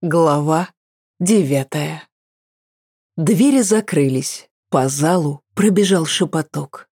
Глава девятая Двери закрылись, по залу пробежал шепоток.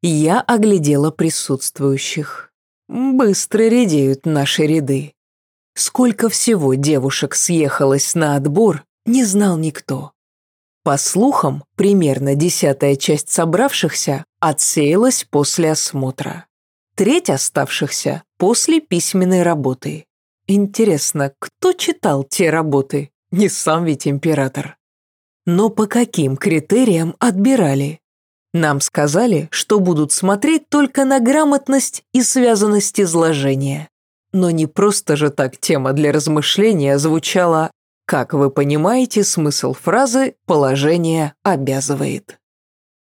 Я оглядела присутствующих. Быстро редеют наши ряды. Сколько всего девушек съехалось на отбор, не знал никто. По слухам, примерно десятая часть собравшихся отсеялась после осмотра. Треть оставшихся после письменной работы. Интересно, кто читал те работы? Не сам ведь император. Но по каким критериям отбирали? Нам сказали, что будут смотреть только на грамотность и связанность изложения. Но не просто же так тема для размышления звучала «Как вы понимаете, смысл фразы «положение обязывает».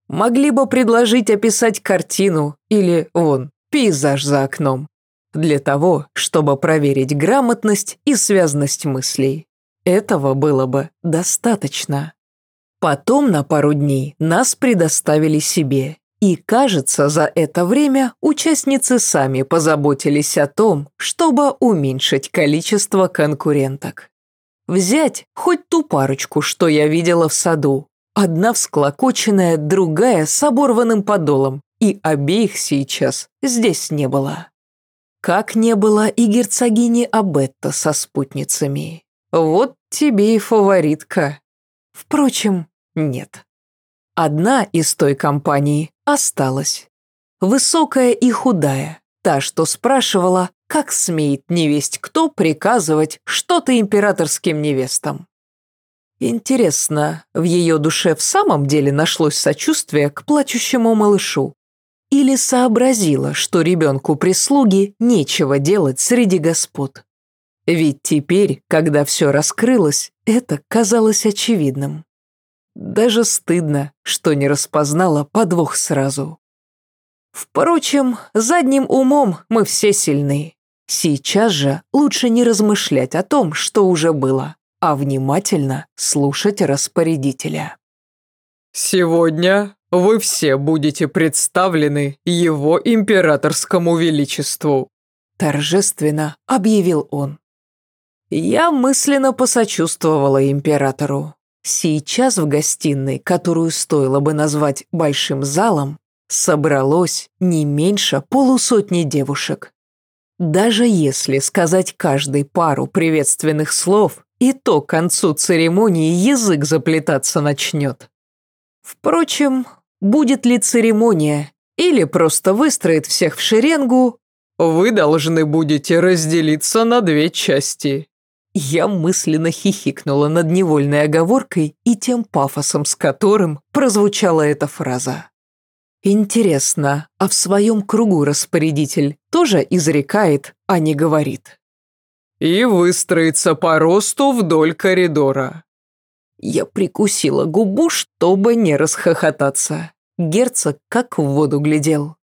Могли бы предложить описать картину или, вон, пейзаж за окном для того, чтобы проверить грамотность и связность мыслей. Этого было бы достаточно. Потом на пару дней нас предоставили себе, и, кажется, за это время участницы сами позаботились о том, чтобы уменьшить количество конкуренток. Взять хоть ту парочку, что я видела в саду. Одна всклокоченная, другая с оборванным подолом, и обеих сейчас здесь не было. Как не было и герцогини Абетта со спутницами. Вот тебе и фаворитка. Впрочем, нет. Одна из той компании осталась. Высокая и худая, та, что спрашивала, как смеет невесть кто приказывать что-то императорским невестам. Интересно, в ее душе в самом деле нашлось сочувствие к плачущему малышу? Или сообразила, что ребенку прислуги нечего делать среди господ. Ведь теперь, когда все раскрылось, это казалось очевидным. Даже стыдно, что не распознала подвох сразу. Впрочем, задним умом мы все сильны. Сейчас же лучше не размышлять о том, что уже было, а внимательно слушать распорядителя. «Сегодня вы все будете представлены его императорскому величеству», торжественно объявил он. Я мысленно посочувствовала императору. Сейчас в гостиной, которую стоило бы назвать большим залом, собралось не меньше полусотни девушек. Даже если сказать каждой пару приветственных слов, и то к концу церемонии язык заплетаться начнет. Впрочем, будет ли церемония или просто выстроит всех в шеренгу, вы должны будете разделиться на две части. Я мысленно хихикнула над невольной оговоркой и тем пафосом, с которым прозвучала эта фраза. Интересно, а в своем кругу распорядитель тоже изрекает, а не говорит? И выстроиться по росту вдоль коридора. Я прикусила губу, чтобы не расхохотаться. Герцог как в воду глядел.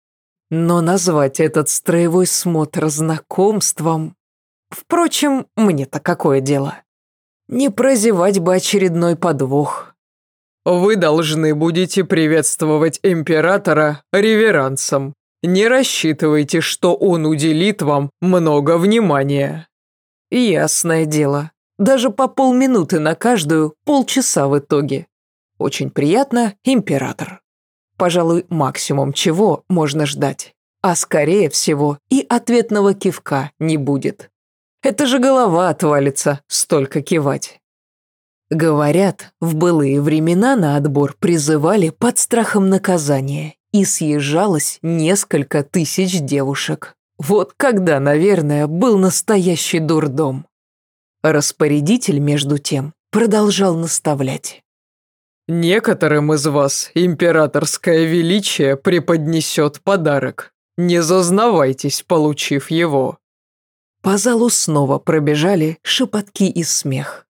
Но назвать этот строевой смотр знакомством... Впрочем, мне-то какое дело? Не прозевать бы очередной подвох. Вы должны будете приветствовать императора реверансом. Не рассчитывайте, что он уделит вам много внимания. Ясное дело. Даже по полминуты на каждую, полчаса в итоге. Очень приятно, император. Пожалуй, максимум чего можно ждать. А скорее всего и ответного кивка не будет. Это же голова отвалится, столько кивать. Говорят, в былые времена на отбор призывали под страхом наказания, и съезжалось несколько тысяч девушек. Вот когда, наверное, был настоящий дурдом. Распорядитель, между тем, продолжал наставлять. «Некоторым из вас императорское величие преподнесет подарок. Не зазнавайтесь, получив его». По залу снова пробежали шепотки и смех.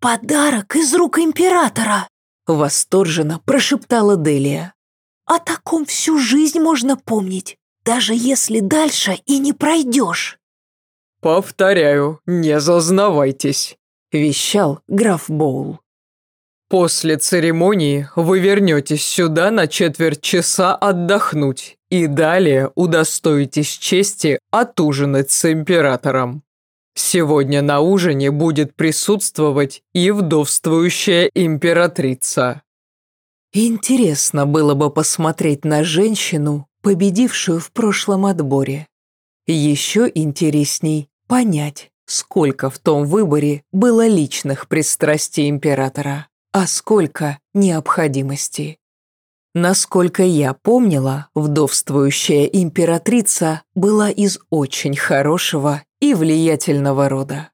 «Подарок из рук императора!» Восторженно прошептала Делия. «О таком всю жизнь можно помнить, даже если дальше и не пройдешь». «Повторяю, не зазнавайтесь», – вещал граф Боул. «После церемонии вы вернетесь сюда на четверть часа отдохнуть и далее удостоитесь чести отужинать с императором. Сегодня на ужине будет присутствовать и вдовствующая императрица. Интересно было бы посмотреть на женщину, победившую в прошлом отборе. Еще интересней понять, сколько в том выборе было личных пристрастий императора, а сколько необходимости. Насколько я помнила, вдовствующая императрица была из очень хорошего и влиятельного рода.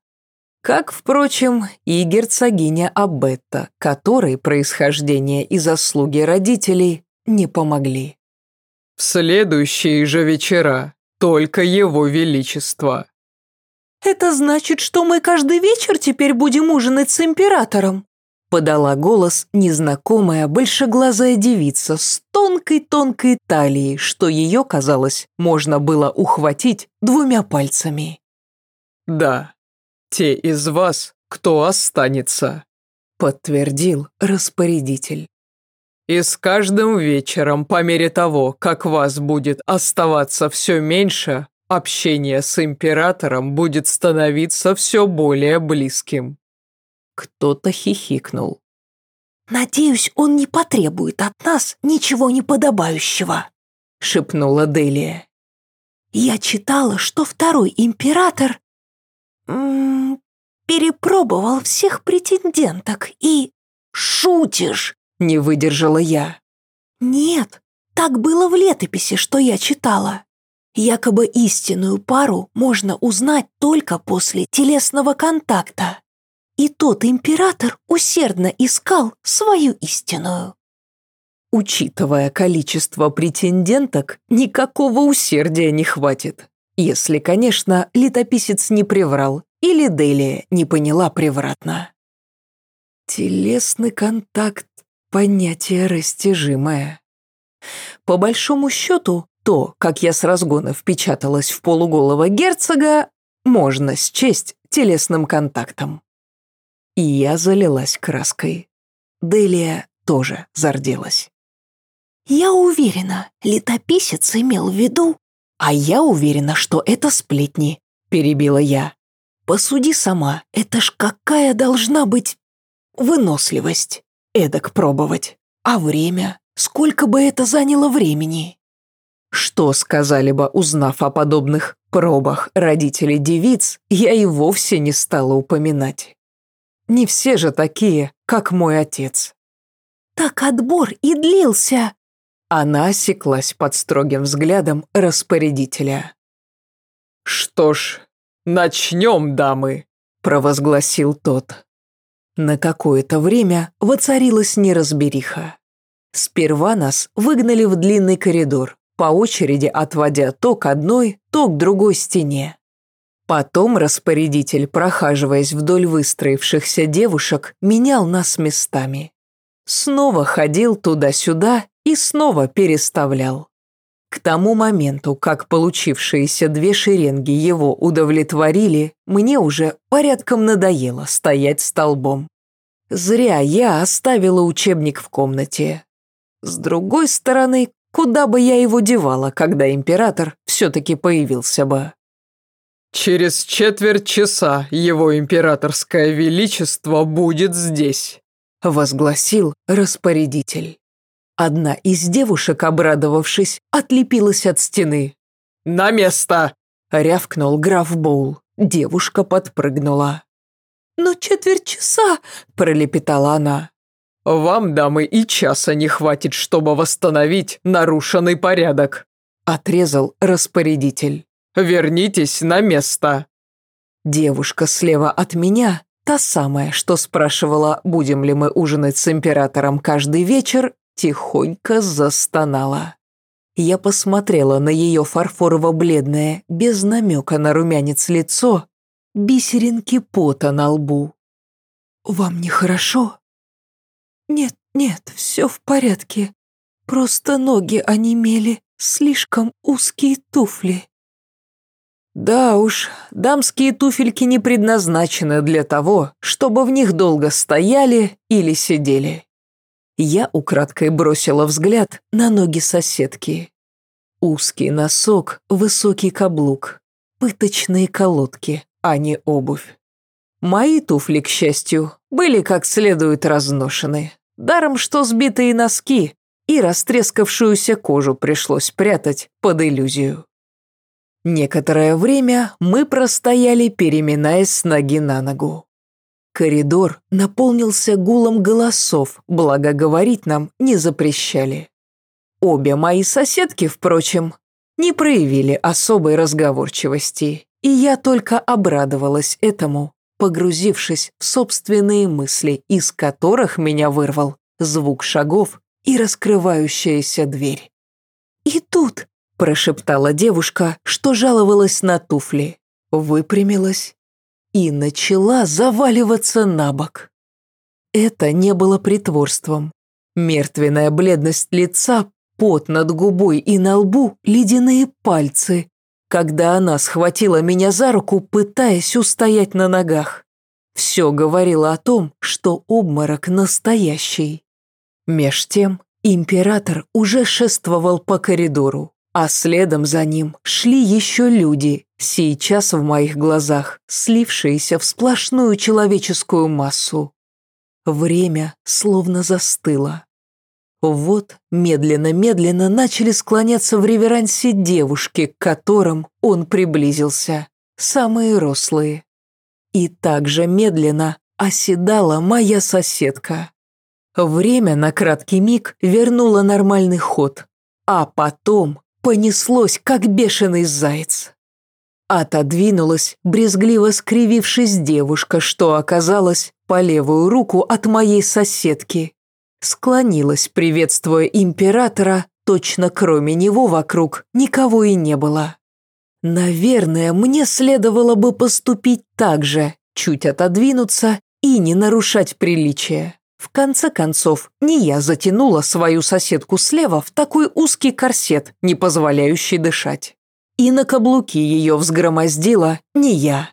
Как, впрочем, и герцогиня Абетта, которой происхождение и заслуги родителей не помогли. В следующие же вечера только его величество. «Это значит, что мы каждый вечер теперь будем ужинать с императором?» подала голос незнакомая большеглазая девица с тонкой-тонкой талией, что ее, казалось, можно было ухватить двумя пальцами. «Да, те из вас, кто останется», — подтвердил распорядитель. «И с каждым вечером, по мере того, как вас будет оставаться все меньше, общение с императором будет становиться все более близким». Кто-то хихикнул. «Надеюсь, он не потребует от нас ничего неподобающего», — шепнула Делия. «Я читала, что второй император м -м, перепробовал всех претенденток и...» «Шутишь!» — не выдержала я. «Нет, так было в летописи, что я читала. Якобы истинную пару можно узнать только после телесного контакта. И тот император усердно искал свою истинную. Учитывая количество претенденток, никакого усердия не хватит. Если, конечно, летописец не приврал или Делия не поняла превратно. Телесный контакт – понятие растяжимое. По большому счету, то, как я с разгона впечаталась в полуголого герцога, можно счесть телесным контактом. И я залилась краской. Делия тоже зарделась. «Я уверена, летописец имел в виду...» «А я уверена, что это сплетни», — перебила я. «Посуди сама, это ж какая должна быть выносливость. Эдак пробовать. А время? Сколько бы это заняло времени?» Что сказали бы, узнав о подобных пробах родителей девиц, я и вовсе не стала упоминать. Не все же такие, как мой отец. Так отбор и длился. Она осеклась под строгим взглядом распорядителя. «Что ж, начнем, дамы», – провозгласил тот. На какое-то время воцарилась неразбериха. Сперва нас выгнали в длинный коридор, по очереди отводя то к одной, то к другой стене. Потом распорядитель, прохаживаясь вдоль выстроившихся девушек, менял нас местами. Снова ходил туда-сюда и снова переставлял. К тому моменту, как получившиеся две шеренги его удовлетворили, мне уже порядком надоело стоять столбом. Зря я оставила учебник в комнате. С другой стороны, куда бы я его девала, когда император все-таки появился бы? «Через четверть часа его императорское величество будет здесь», возгласил распорядитель. Одна из девушек, обрадовавшись, отлепилась от стены. «На место!» — рявкнул граф Боул. Девушка подпрыгнула. «Но четверть часа!» — пролепетала она. «Вам, дамы, и часа не хватит, чтобы восстановить нарушенный порядок», — отрезал распорядитель. Вернитесь на место!» Девушка слева от меня, та самая, что спрашивала, будем ли мы ужинать с императором каждый вечер, тихонько застонала. Я посмотрела на ее фарфорово-бледное, без намека на румянец лицо, бисеринки пота на лбу. «Вам нехорошо?» «Нет, нет, все в порядке. Просто ноги онемели, слишком узкие туфли». Да уж, дамские туфельки не предназначены для того, чтобы в них долго стояли или сидели. Я украдкой бросила взгляд на ноги соседки. Узкий носок, высокий каблук, пыточные колодки, а не обувь. Мои туфли, к счастью, были как следует разношены. Даром, что сбитые носки и растрескавшуюся кожу пришлось прятать под иллюзию. Некоторое время мы простояли, переминаясь с ноги на ногу. Коридор наполнился гулом голосов, благо говорить нам не запрещали. Обе мои соседки, впрочем, не проявили особой разговорчивости, и я только обрадовалась этому, погрузившись в собственные мысли, из которых меня вырвал звук шагов и раскрывающаяся дверь. «И тут», – прошептала девушка, что жаловалась на туфли, выпрямилась и начала заваливаться на бок. Это не было притворством. Мертвенная бледность лица, пот над губой и на лбу ледяные пальцы, когда она схватила меня за руку, пытаясь устоять на ногах. Все говорило о том, что обморок настоящий. Меж тем император уже шествовал по коридору, а следом за ним шли еще люди, сейчас в моих глазах слившиеся в сплошную человеческую массу. Время словно застыло. Вот медленно-медленно начали склоняться в реверансе девушки, к которым он приблизился, самые рослые. И также медленно оседала моя соседка. Время на краткий миг вернуло нормальный ход, а потом понеслось, как бешеный заяц. Отодвинулась, брезгливо скривившись девушка, что оказалась по левую руку от моей соседки. Склонилась, приветствуя императора, точно кроме него вокруг никого и не было. Наверное, мне следовало бы поступить так же, чуть отодвинуться и не нарушать приличия. В конце концов, не я затянула свою соседку слева в такой узкий корсет, не позволяющий дышать. И на каблуки ее взгромоздила не я.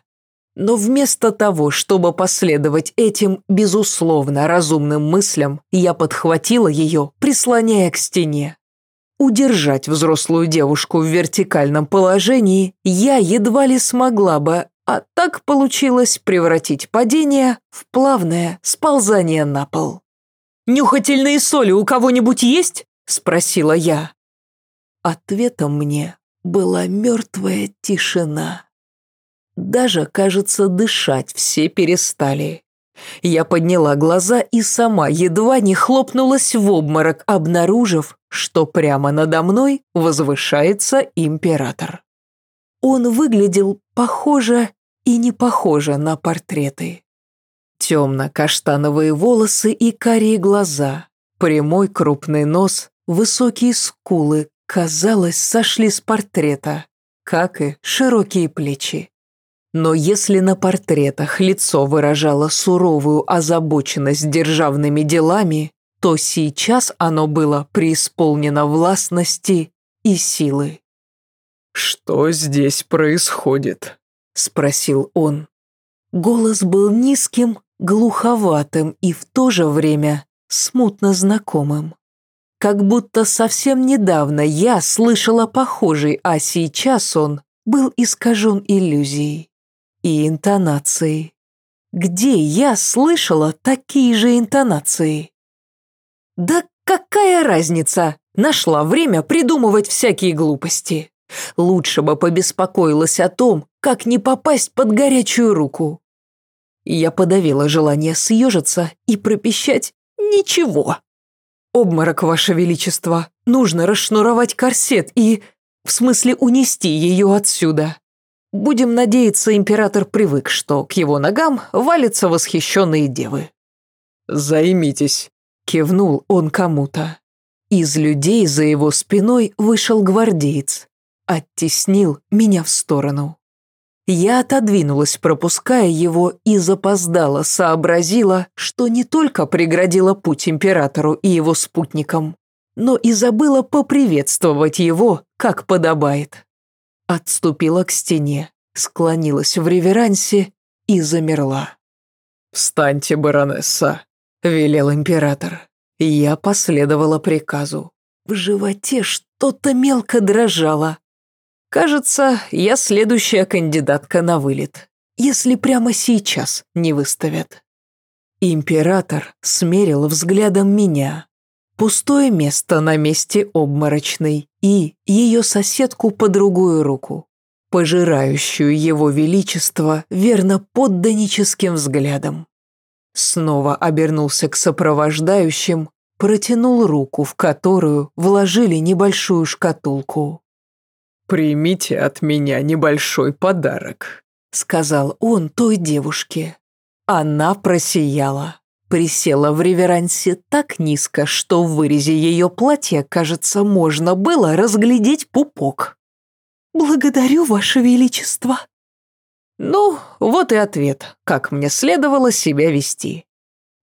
Но вместо того, чтобы последовать этим, безусловно, разумным мыслям, я подхватила ее, прислоняя к стене. Удержать взрослую девушку в вертикальном положении я едва ли смогла бы, а так получилось превратить падение в плавное сползание на пол. «Нюхательные соли у кого-нибудь есть?» – спросила я. Ответом мне была мертвая тишина. Даже, кажется, дышать все перестали. Я подняла глаза и сама едва не хлопнулась в обморок, обнаружив, что прямо надо мной возвышается император. Он выглядел похоже и не похоже на портреты. Темно-каштановые волосы и карие глаза, прямой крупный нос, высокие скулы, казалось, сошли с портрета, как и широкие плечи. Но если на портретах лицо выражало суровую озабоченность державными делами, то сейчас оно было преисполнено властности и силы. «Что здесь происходит?» – спросил он. Голос был низким, глуховатым и в то же время смутно знакомым. Как будто совсем недавно я слышала похожий, а сейчас он был искажен иллюзией и интонацией. Где я слышала такие же интонации? Да какая разница? Нашла время придумывать всякие глупости. Лучше бы побеспокоилась о том, как не попасть под горячую руку. Я подавила желание съежиться и пропищать «Ничего». «Обморок, Ваше Величество. Нужно расшнуровать корсет и... В смысле унести ее отсюда». Будем надеяться, император привык, что к его ногам валятся восхищенные девы. «Займитесь», — кивнул он кому-то. Из людей за его спиной вышел гвардеец, оттеснил меня в сторону. Я отодвинулась, пропуская его, и запоздала, сообразила, что не только преградила путь императору и его спутникам, но и забыла поприветствовать его, как подобает. Отступила к стене, склонилась в реверансе и замерла. «Встаньте, баронесса», — велел император. Я последовала приказу. В животе что-то мелко дрожало. Кажется, я следующая кандидатка на вылет. если прямо сейчас не выставят. Император смерил взглядом меня. Пустое место на месте обморочной и ее соседку по другую руку, пожирающую его величество верно подданическим взглядом. Снова обернулся к сопровождающим, протянул руку, в которую вложили небольшую шкатулку. «Примите от меня небольшой подарок», — сказал он той девушке. Она просияла, присела в реверансе так низко, что в вырезе ее платья, кажется, можно было разглядеть пупок. «Благодарю, Ваше Величество», ну, вот и ответ, как мне следовало себя вести.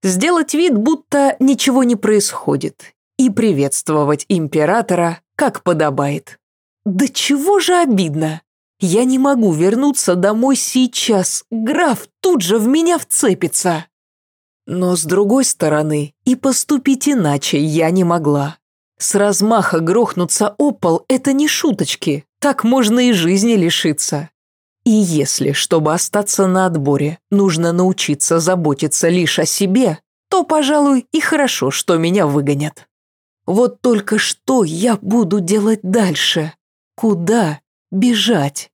Сделать вид, будто ничего не происходит, и приветствовать императора, как подобает. Да чего же обидно? Я не могу вернуться домой сейчас, граф тут же в меня вцепится. Но с другой стороны, и поступить иначе я не могла. С размаха грохнуться о пол – это не шуточки, так можно и жизни лишиться. И если, чтобы остаться на отборе, нужно научиться заботиться лишь о себе, то, пожалуй, и хорошо, что меня выгонят. Вот только что я буду делать дальше? Куда бежать?